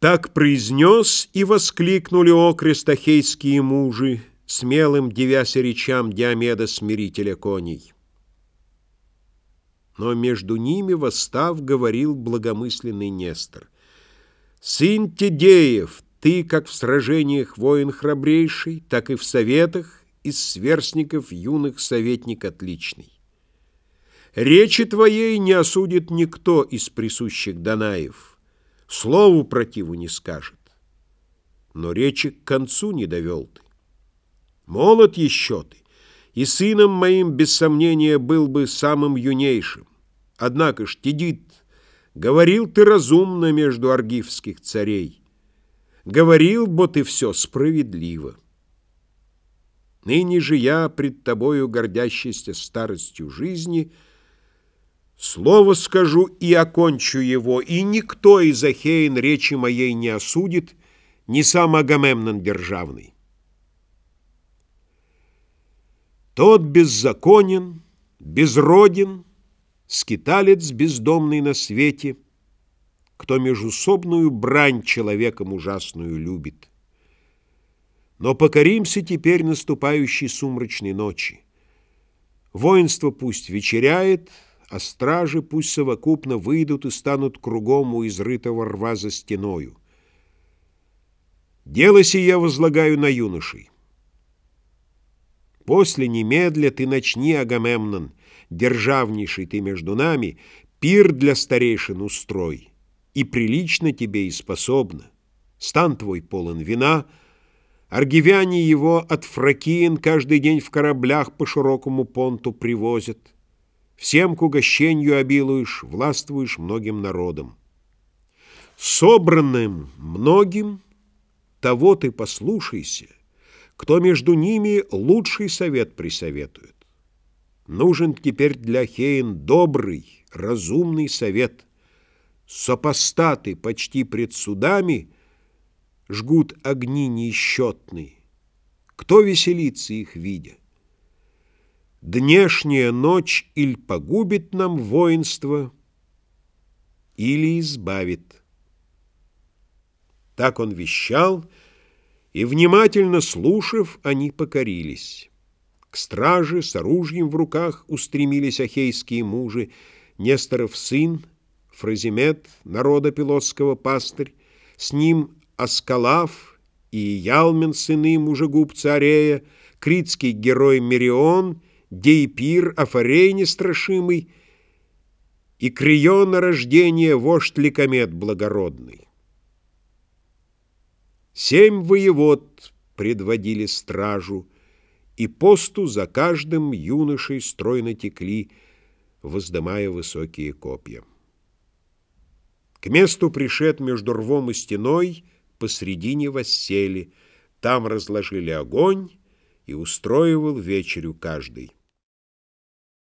Так произнес и воскликнули окрест ахейские мужи, Смелым девяся речам Диомеда смирителя коней. Но между ними, восстав, говорил благомысленный Нестор. «Сын Тедеев, ты, как в сражениях воин храбрейший, так и в советах из сверстников юных советник отличный. Речи твоей не осудит никто из присущих Данаев, слову противу не скажет. Но речи к концу не довел ты. Молод еще ты, и сыном моим, без сомнения, был бы самым юнейшим. Однако ж, Тедит, говорил ты разумно между аргивских царей. Говорил, бо ты все справедливо. Ныне же я, пред тобою гордящийся старостью жизни, Слово скажу и окончу его, и никто из Ахеин речи моей не осудит, ни сам Агамемнон державный. Тот беззаконен, безроден, скиталец бездомный на свете, кто межусобную брань человеком ужасную любит. Но покоримся теперь наступающей сумрачной ночи. Воинство пусть вечеряет, а стражи пусть совокупно выйдут и станут кругом у изрытого рва за стеною. Дело сие возлагаю на юношей. После немедля ты начни, Агамемнон, державнейший ты между нами, пир для старейшин устрой, и прилично тебе и способно. Стан твой полон вина, аргивяне его от Фракиен каждый день в кораблях по широкому понту привозят. Всем к угощению обилуешь, властвуешь многим народом. Собранным многим того ты послушайся, кто между ними лучший совет присоветует. Нужен теперь для Хейн добрый, разумный совет. Сопостаты почти пред судами жгут огни неисчетные. Кто веселится их видя? Днешняя ночь или погубит нам воинство, или избавит. Так он вещал, и, внимательно слушав, они покорились. К страже с оружием в руках устремились ахейские мужи, Несторов сын, Фразимет, народа пилотского пастырь, с ним Аскалав и Ялмен, сыны мужегубца Арея, критский герой Мерион, Дейпир, Афарей нестрашимый и Криона рождения вождь Ликомет благородный. Семь воевод предводили стражу, и посту за каждым юношей стройно текли, воздымая высокие копья. К месту пришед между рвом и стеной, посредине воссели, там разложили огонь, и устроивал вечерю каждый.